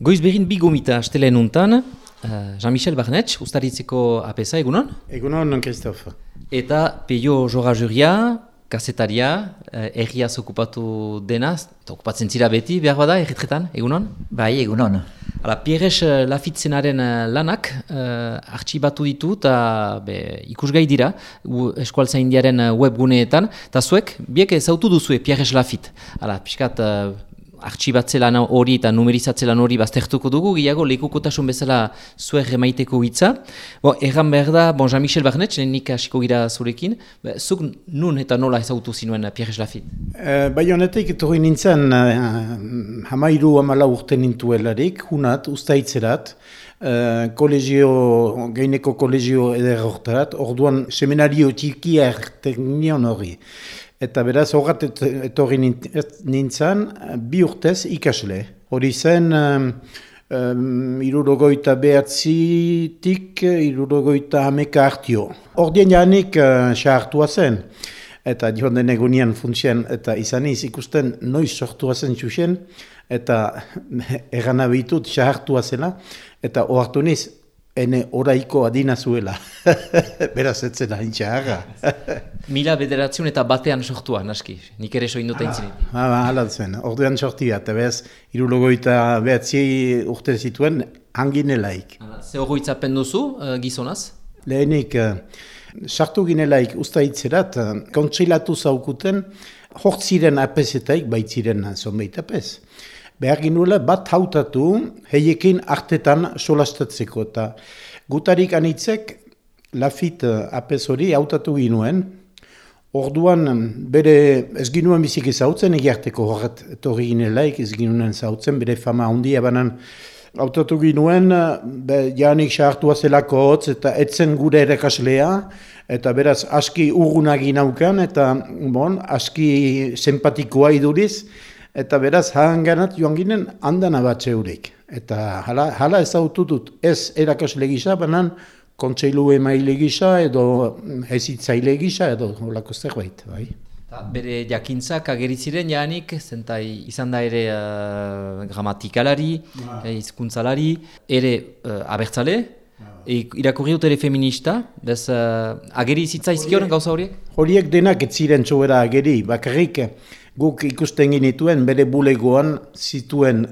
Goiz behin bi gomita astelen untan, uh, Jean-Michel Barnetx, ustaritzeko apesa, egunon? Egunon, Christophe. Eta Peio Jora Juria, kasetaria, uh, erriaz okupatu denaz, eta okupatzen zira beti, behar bada, erritretan, egunon? Bai, egunon. Hala, Pierres uh, Lafitzenaren uh, lanak uh, artxibatu ditu eta ikusgai dira eskualtza indiaren uh, webguneetan, eta zuek, biek ezautu duzue Pierres Lafit. Hala, pixkat, artxibatzelan hori eta numerizatzelan hori baztertuko dugu, gehiago lekukotasun bezala zuer emaiteko hitza. Bo, erran behar da, bon, Jean-Michel Barnet, nik hasiko gira zurekin, ba, zuk nun eta nola ezagutu zinuen Pierre Lafit? Uh, bai honetik, etorri nintzen, uh, hamairu amala urte nintuelarik, hunat, ustaitzerat, Uh, kolegio, gaineko kolegio eder hortarat, orduan seminario txikia erteknion hori. Eta beraz, horat etorri nintzen, bi urtez ikasle. Hori zen, um, um, irurogoita behatzitik, irurogoita hameka hartio. Ordien janik uh, hartua zen. Eta joan den egunian funtzien, eta izan iz ikusten noiz sortua zen txusen, eta egan abitut hartua zela, eta ohartu niz, ene oraiko adina zuela. Beraz, ez zen hain Mila bederatziun eta batean sortua, naski. Nik ere soin dut aintzin. Ah, ah, hala zen. Ordean sortia. Eta bez, irulogoita behatzi urte zituen, hanginelaik. Ze horroitzapen duzu, uh, gizonaz? Lehenik, uh, sartu ginelaik usta hitzerat, uh, kontsilatu zaukuten, hortziren apesetaik baitziren zonbait apes behar ginuela bat hautatu heiekin artetan solastatzeko. Eta gutarik anitzek lafit apes hori hautatu ginuen, Orduan, bere ez ginuen bizik ezautzen, egiarteko horret etorri ginelaik, ez ginuen zautzen, bere fama handia banan hautatu ginuen, be, janik sahartua zelako hotz, eta etzen gure erakaslea, eta beraz aski urgunagin aukan, eta bon, aski sempatikoa iduriz, eta beraz hagan ganat joan ginen handan abatxe hurek. Eta hala, hala ez dut ez erakasle gisa, banan kontseilu emaile gisa edo hezitzaile gisa edo holako zerbait. Bai. bere jakintzak ageritziren janik, zentai izan da ere uh, gramatikalari, ba. Eh, ere uh, abertzale, ba. e, irakurri dut ere feminista, bez uh, ageri zitzaizkion gauza horiek? Horiek denak ez ziren txobera ageri, bakarrik guk ikusten ginituen bere bulegoan zituen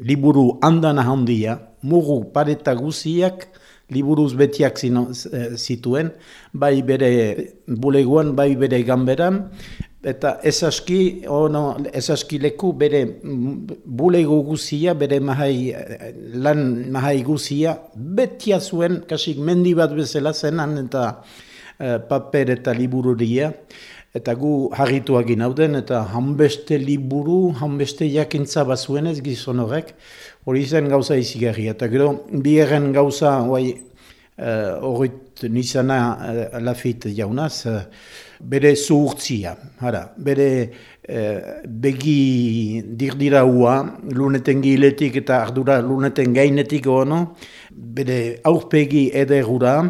liburu handana handia, mugu pareta guziak, liburuz betiak zino, eh, zituen, bai bere bulegoan, bai bere ganberan, eta ez aski, ono, ez aski leku bere bulego guzia, bere mahai, lan mahai guzia, betia zuen, kasik mendi bat bezala zenan, eta uh, paper eta libururia eta gu harrituak inauden, eta hanbeste liburu, hanbeste jakintza bazuen ez gizon horrek, hori zen gauza izigarri. Eta gero, bi gauza, guai, uh, horret nizana uh, lafit jaunaz, uh, bere zuhurtzia, hara, bere uh, begi dirdira hua, luneten giletik eta ardura luneten gainetik ono, bere aurpegi ederura,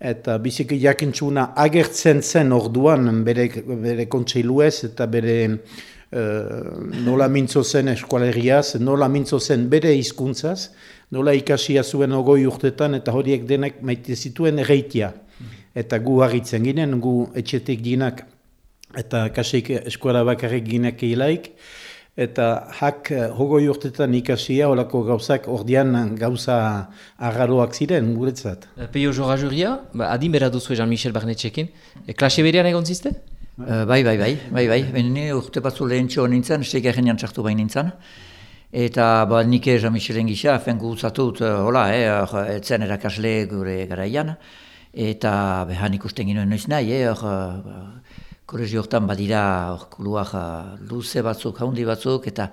eta biziki jakintzuna agertzen zen orduan bere, bere kontseiluez eta bere uh, nola mintzo zen eskualeriaz, nola mintzo zen bere hizkuntzaz, nola ikasia zuen ogoi urtetan eta horiek denek maite zituen erreitia. Eta gu harritzen ginen, gu etxetik ginak eta kasik eskuala bakarrik ginak eilaik, eta hak hogoi eh, urtetan ikasia olako gauzak ordian gauza agarroak ziren guretzat. Eh, Peio Jora Juria, ba, adin bera duzu Jean-Michel Barnetxekin, e, klase berean egon ziste? Uh, bai, bai, bai, bai, bai, bai, urte batzu lehen txo nintzen, steik egenean txartu bain nintzen. Eta ba, nik Jean-Michelen gisa, fen guzatut, hola, eh, etzen erakasle gure garaian. Eta behan ikusten ginoen noiz nahi, eh, Kolegio hortan badira kuluak luze batzuk, haundi batzuk, eta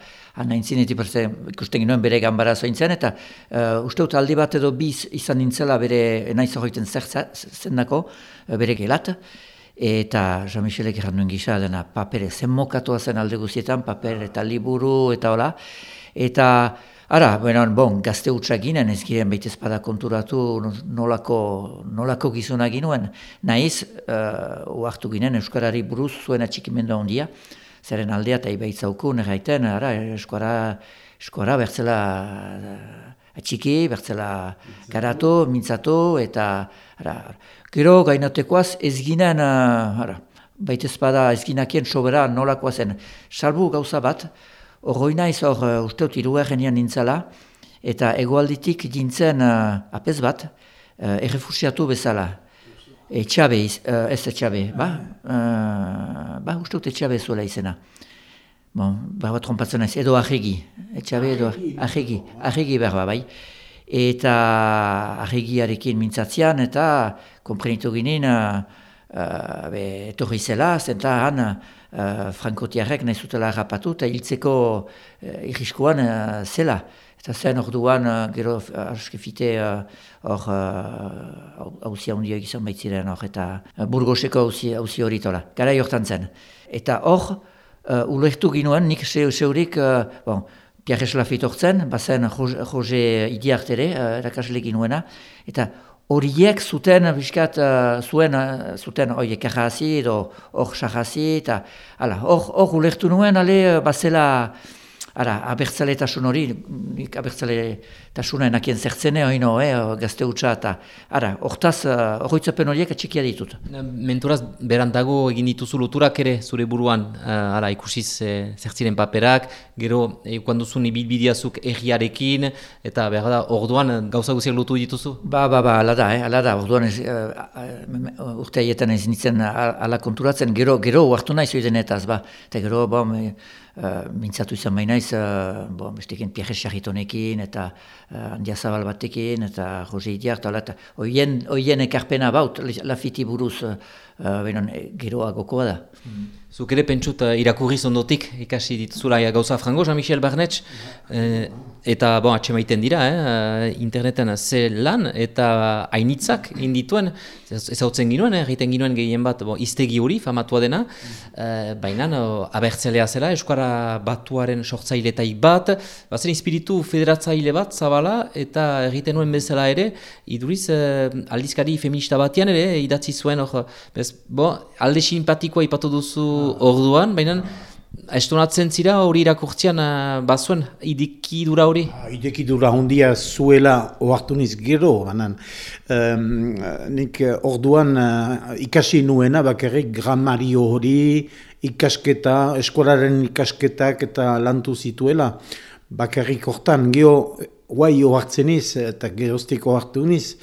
hana intzinetik parte ikusten ginoen bere gambara zointzen, eta uh, uste dut aldi bat edo biz izan nintzela bere naiz horreiten zendako, uh, bere gelat, eta Jean-Michelek erran duen gisa dena papere zen zen alde guzietan, paper eta liburu eta hola, eta Ara, bueno, bon, gazte utxak ginen, ez giren baita espada konturatu nolako, nolako gizuna ginuen. Naiz, uh, uartu ginen Euskarari buruz zuen atxikimendu handia, zeren aldea eta ibaitzauku, negaiten, ara, Euskara, Euskara bertzela atxiki, bertzela karatu, mintzatu, eta ara, gero gainatekoaz ez ginen, ara, baita ezpada ez ginakien sobera nolakoa zen. Salbu gauza bat, hori naiz hor usteot irugarrenian nintzala, eta egoalditik dintzen uh, apez bat, uh, errefusiatu bezala. Etxabe, uh, ez etxabe, ba? Uh, ba, usteot etxabe zuela izena. Bon, behar bat trompatzen naiz, edo ahegi, etxabe edo ahegi, ahegi behar bai. Eta ahegiarekin mintzatzean, eta komprenitu ginen, uh, uh, etorri zela, zenta han uh, frankotiarrek nahi zutela rapatu, eta hiltzeko uh, irriskoan uh, zela. Eta zen orduan, uh, gero askefite hor hauzia uh, hundia egizan baitziren hor, eta uh, burgoseko hauzi hori tola, gara jortan zen. Eta hor, uh, ulertu ginoen, nik zeurik, uh, bon, Pierre Eslafit hortzen, bazen Jose Idiartere, uh, erakasle ginoena, eta horiek zuten, biskat, uh, zuen, uh, zuten horiek errazi edo hor sarrazi, eta hor ulertu nuen, ale, bazela, Ara, abertzale tasun hori, nik abertzale tasuna enakien zertzene, oino, eh, gazte hutsa, eta, ara, hortaz, horretzapen horiek atxikia ditut. Menturaz, berantago egin dituzu loturak ere, zure buruan, uh, ara, ikusiz eh, zertziren paperak, gero, ekuan duzun ibilbideazuk egiarekin, eta behar da, orduan gauza guziak lotu dituzu? Ba, ba, ba, ala da, eh, ala da, orduan ez, uh, urte haietan ez nintzen ala konturatzen, gero, gero, hartu nahi zoidenetaz, ba, eta gero, ba, Uh, mintzatu izan bainaiz, uh, bo, bestekin Pierre Charitonekin eta uh, Andia Zabal batekin eta Jose Idiar, eta oien, oien ekarpena baut, lafiti buruz uh, benon, geroa gokoa da. Mm. Zuk ere pentsut uh, irakurri zondotik, ikasi dituzula gauza frango, Jean-Michel Barnetx, eh, eta bon, atxe maiten dira, eh, interneten ze lan, eta hainitzak indituen, ez hau zen ginoen, egiten eh, ginoen gehien bat, bon, iztegi hori, famatua dena, eh, baina abertzelea zela, eskara batuaren sortzailetaik bat, bazen espiritu federatzaile bat, zabala, eta egiten nuen bezala ere, iduriz eh, aldizkari feminista batian ere, idatzi zuen, or, bez, bon, alde simpatikoa ipatu duzu orduan, baina estonatzen zira hori irakurtzean uh, bazuen idikidura hori? Ah, idikidura hondia zuela oartu niz gero, banan. Um, nik orduan uh, ikasi nuena bakarrik gramario hori, ikasketa, eskolaren ikasketak eta lantu zituela. Bakarrik hortan, geho, guai oartzen iz, eta geroztiko hartu niz,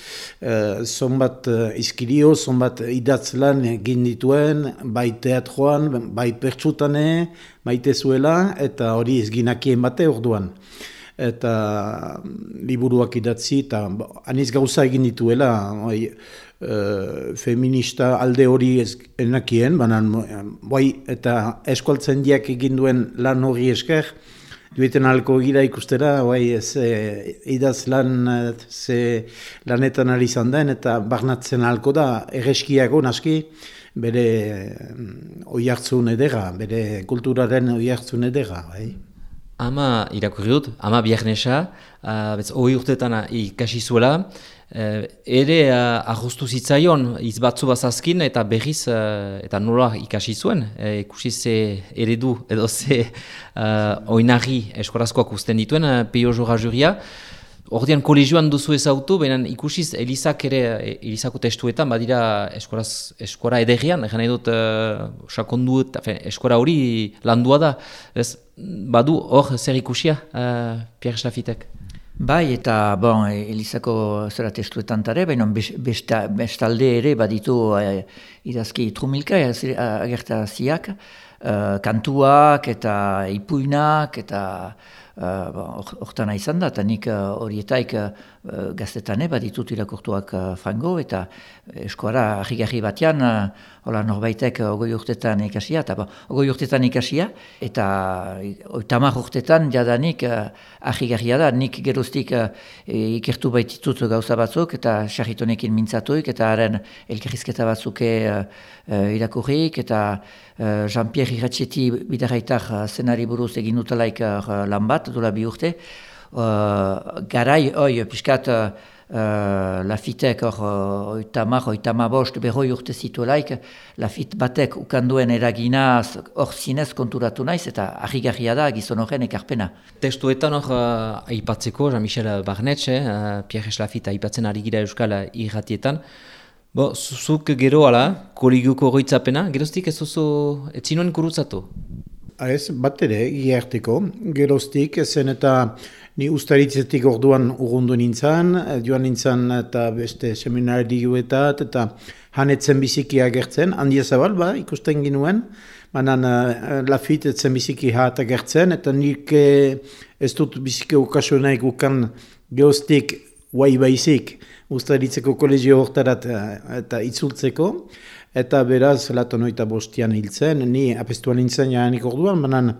uh, zonbat uh, izkirio, zonbat idatz lan egin dituen, bai teatroan, bai pertsutane, maite zuela, eta hori izginakien bate orduan. Eta mm, liburuak idatzi, eta aniz gauza egin dituela, bai, uh, feminista alde hori ez enakien, banan, bai, eta eskualtzen diak egin duen lan hori esker, Dueten alko gira ikustera, bai, ez, e, idaz lan ze lanetan ari izan den, eta barnatzen alko da, erreskiago naski, bere mm, oi hartzun edera, bere kulturaren oi hartzun edera. Bai. Ama irakurri dut, ama biarnesa, uh, oi urtetan ikasi zuela, Uh, ere uh, ajustu zitzaion izbatzu bazazkin eta berriz uh, eta nola ikasi zuen uh, ikusi ze eredu edo ze uh, oinarri eskorazkoak usten dituen uh, peio jora juria Ordean kolegioan duzu ezautu, baina ikusiz Elizak ere, Elizako testuetan, badira eskoraz, eskora ederrian, egin nahi dut uh, sakondu, eskora hori landua da. Ez, badu hor zer ikusia, uh, Pierre Schlafitek? Bai, eta bon, Elizako zera testuetan tare, baina besta, bestalde ere baditu eh, idazki trumilka agerta ziak, eh, kantuak eta ipuinak eta hortan uh, izan da, eta nik uh, horietaik uh, gaztetane baditut irakurtuak uh, frango, eta eskuara ahigarri batean, uh, hola norbaitek uh, ogoi urtetan ikasia, eta ogoi urtetan ikasia, eta tamar urtetan jadanik uh, ahigarria da, nik geruztik uh, ikertu baititut gauza batzuk, eta sarritonekin mintzatuik, eta haren elkerrizketa batzuke uh, uh, irakurrik, eta uh, Jean-Pierre Iratxeti bidarraitak uh, zenari buruz egin dutalaik uh, lan bat, dola bi urte, uh, garai, oi, piskat, uh, lafitek hor oita mar, oita bost, berroi urte zituelaik, lafit batek ukanduen eragina hor zinez konturatu naiz, eta ahigarria da gizon horren ekarpena. Testuetan hor uh, aipatzeko, Jean-Michel Barnetxe, uh, Pierre Lafit aipatzen ari gira Euskal irratietan, Bo, zuzuk gero ala, kolegiuko goitzapena, geroztik ez oso etzinuen kurutzatu? Ez, bat ere, giarteko, geroztik, zen eta ni ustaritzetik orduan urrundu nintzen, joan nintzen eta beste seminari diguetat, eta hanetzen biziki agertzen, handia zabal, ba, ikusten ginuen, banan uh, lafit etzen biziki hat agertzen, eta nik eh, ez dut biziki okasionaik ukan geroztik guai baizik, ustaritzeko kolegio hortarat eh, eta itzultzeko, eta beraz, lato noita bostian hiltzen, ni apestuan nintzen jaanik orduan, banan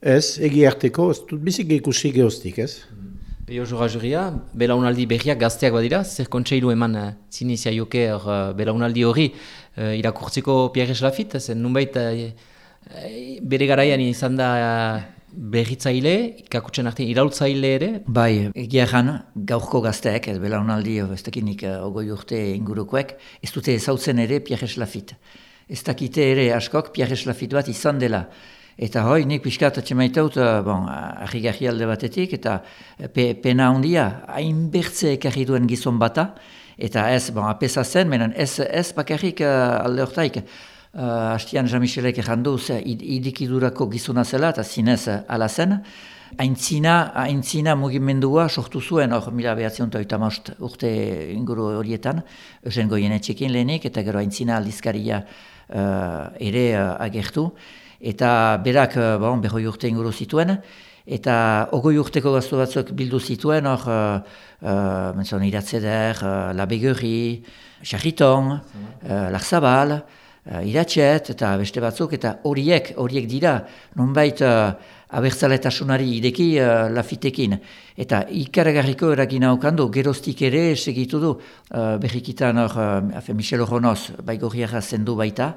ez, egi harteko, ez dut bizik ikusi geostik, ez? Bio jura juria, belaunaldi berriak gazteak badira, zer kontseilu eman uh, zinizia joke uh, belaunaldi hori uh, irakurtziko Pierre Eslafit, zen nunbait uh, bere garaian izan da berritzaile, ikakutsen arte iraultzaile ere? Bai, egia jan, gaurko gazteek, ez belaunaldi, ez dakinik uh, ogoi urte ingurukoek, ez dute ezautzen ere Pierre Eslafit. Ez dakite ere askok Pierre Eslafit bat izan dela. Eta hoi, nik pixkat atxemaitaut, uh, bon, ahigarri alde batetik, eta pe, pena handia, hainbertze ekarri duen gizon bata, eta ez, bon, apesa zen, menen ez, ez bakarrik uh, alde hortaik, uh, hastian Jean-Michelek errandu ze idikidurako gizuna zela eta zinez uh, ala zen. Aintzina, aintzina mugimendua sortu zuen, hor mila behatzen eta urte inguru horietan, eusen goien etxekin lehenik, eta gero aintzina aldizkaria uh, ere uh, agertu. Eta berak, uh, bon, berroi urte inguru zituen, eta ogoi urteko gaztu batzuk bildu zituen, hor, uh, uh, iratzeder, uh, labegurri, charriton, uh, larzabal, uh, iratxet eta beste batzuk, eta horiek, horiek dira, nonbait uh, abertzaletasunari ideki uh, lafitekin. Eta ikaragarriko eragina okandu, geroztik ere segitu du, uh, berrikitan hor, uh, Michel Oronoz, baigorriara zendu baita,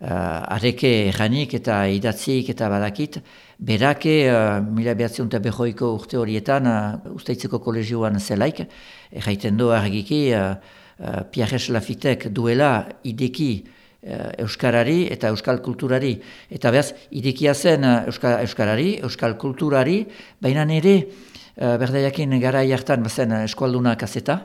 uh, areke erranik eta idatzik eta badakit, berake uh, mila behatzen eta behoiko urte horietan, uh, usteitzeko kolegioan zelaik, erraiten du argiki, uh, uh, Pierre Lafitek duela ideki, Eh, euskarari eta euskal kulturari. Eta behaz, idikia zen eh, euskarari, euskal kulturari, baina nire uh, berdaiakin gara jartan bazen eskualduna kaseta.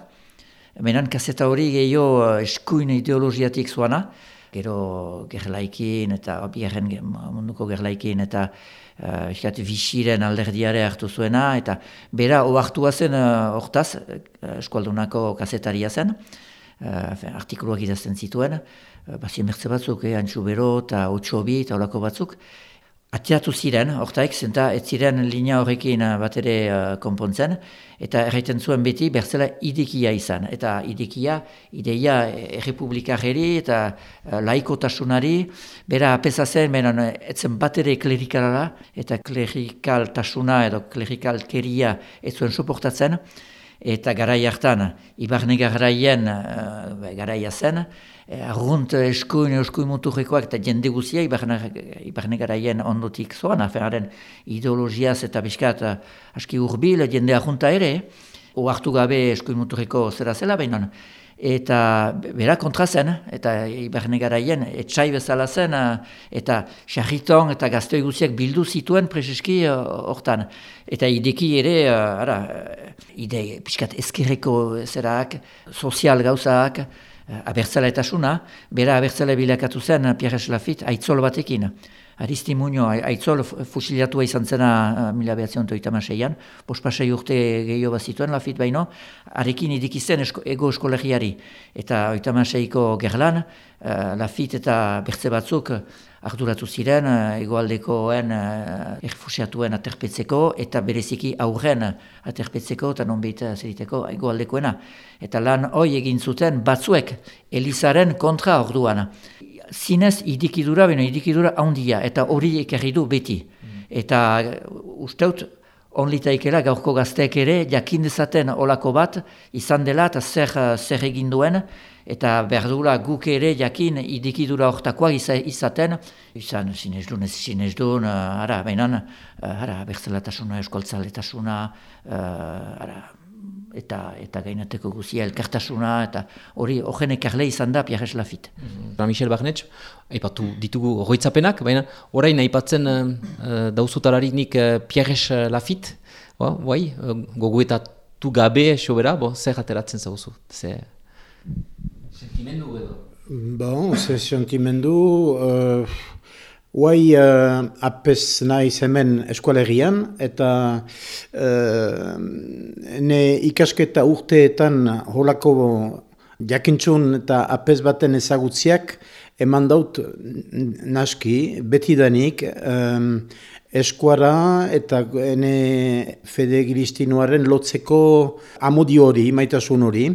Baina kaseta hori gehiago eskuin ideologiatik zuana, gero gerlaikin eta biherren munduko gerlaikin eta uh, ikat, bisiren alderdiare hartu zuena, eta bera oartua zen hortaz, uh, eskualdunako kasetaria zen, uh, artikuluak idazten zituen, Eh, bazien bertze batzuk, eh, antxu bero eta otxobi eta olako batzuk, atiatu ziren, ortaik, zenta ez ziren linea horrekin eh, bat ere uh, konpontzen, eta erraiten zuen beti bertzela idikia izan. Eta idikia, ideia errepublikarri eta uh, laikotasunari, bera apesa zen, menan etzen bat ere klerikala, eta klerikaltasuna edo klerikalkeria ez zuen soportatzen, eta garai hartan, ibarne garaien uh, garaia zen, Eh, arrunt eskuin eskuin muturrekoak eta jende guzia ibarne garaien ondotik zoan, aferaren ideologiaz eta biskat eh, aski urbil jende arrunta ere, oartu gabe eskuin muturreko zera zela behinan. Eta bera kontra zen, eta ibarne garaien etxai bezala zen, eh, eta xarriton eta gaztoi guziak bildu zituen prezeski hortan. Eta ideki ere, ara, ide, piskat ezkerreko zeraak, sozial gauzak, Eh, abertzala eta bera abertzala bilakatu zen Pierre Eslafit aitzol batekin. Aristi Muño, aitzol fusilatua izan zena uh, mila behatzen toita maseian, pospasei urte gehiago bat zituen Lafit baino, arekin idikizen esko, ego eskolegiari. Eta oita maseiko gerlan, uh, Lafit eta bertze batzuk arduratu ziren uh, egoaldekoen uh, erfusiatuen aterpetzeko eta bereziki aurren aterpetzeko eta non behita zeriteko egoaldekoena. Eta lan hoi egin zuten batzuek Elizaren kontra orduan zinez idikidura, beno idikidura handia, eta hori ekarri du beti. Mm. Eta usteut, onlitaikela gaurko gazteek ere, jakin dezaten olako bat, izan dela eta zer, zer egin duen, eta berdula guk ere jakin idikidura hortakoa izaten, izan zinez duen, ez zinez duen, ara, behinan, ara, bertzelatasuna, eskoltzaletasuna, ara, ez eta eta gainateko guzia elkartasuna, eta hori horren ekarle izan da Pierre Lafit. Mm Michel Barnetx, aipatu ditugu horretzapenak, baina orain aipatzen uh, dauzutararik nik uh, Pierre Lafit, bai, uh, goguetatu gabe, sobera, bo, zer ateratzen zauzu, zer sentimendu edo? Bon, zer sentimendu, uh, Huai uh, apes naiz hemen eskualerian, eta uh, ne ikasketa urteetan holako jakintzun eta apes baten ezagutziak eman daut naski, betidanik, um, eskuara eta ene fede lotzeko amodio hori, maitasun hori,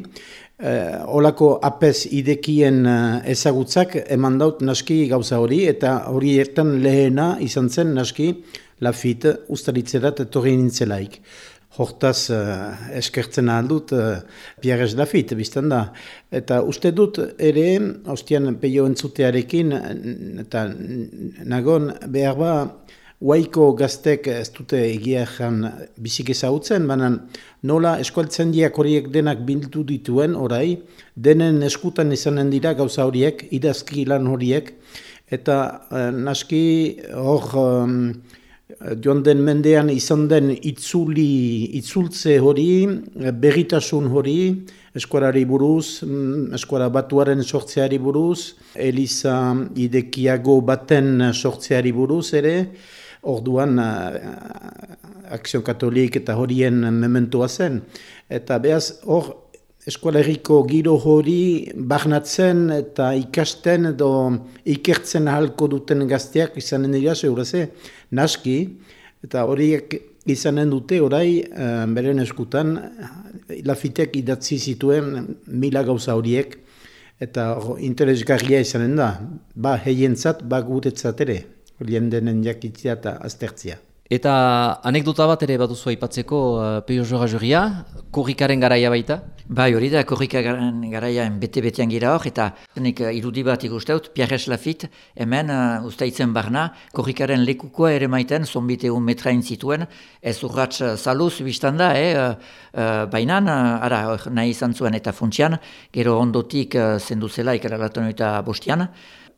eh, olako apez idekien uh, ezagutzak eman daut naski gauza hori, eta hori ertan lehena izan zen naski lafit ustaritzerat etorri nintzelaik. Hortaz uh, eskertzen aldut uh, Pierrez Lafit, bizten da. Eta uste dut ere, hostian peio entzutearekin, eta nagon behar ba, Waiko gaztek ez dute egia jan bizik ezagutzen, baina nola eskualtzen diak horiek denak bildu dituen orai, denen eskutan izanen dira gauza horiek, idazki lan horiek, eta eh, naski hor eh, joan den mendean izan den itzuli, itzultze hori, berritasun hori, eskuarari buruz, mm, eskuara batuaren sortzeari buruz, Eliza idekiago baten sortzeari buruz ere, orduan uh, Akzion Katolik eta horien mementoa zen. Eta behaz hor eskualeriko giro hori barnatzen eta ikasten edo ikertzen ahalko duten gazteak izanen dira ze naski. Eta horiek izanen dute orai uh, beren eskutan lafitek idatzi zituen mila gauza horiek. Eta interesgarria izanen da, ba heientzat, ba guretzat ere denen jakitzia eta aztertzia. Eta anekdota bat ere bat duzu aipatzeko uh, Peio Jora Juria, korrikaren garaia baita? Bai, hori da, korrikaren garaia bete-betean gira hor, eta nik uh, irudi bat ikusteut, Pierre Lafit, hemen uh, ustaitzen barna, korrikaren lekukoa ere maiten, zonbite un metrain zituen, ez urratz uh, saluz biztan da, eh, uh, uh, bainan, uh, ara, nahi izan zuen eta funtsian, gero ondotik uh, zendu zela ikaralatan eta bostian,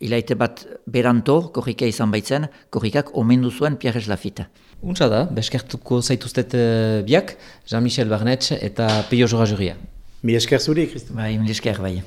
Ilaite bat beranto, korrika izan baitzen, korrikak omendu zuen Pierre Lafita. Untsa da, beskertuko zaituztet uh, biak, Jean-Michel Barnetx eta Pio Jora Juria. Mi esker zuri, Kristo. Bai, mi esker, bai.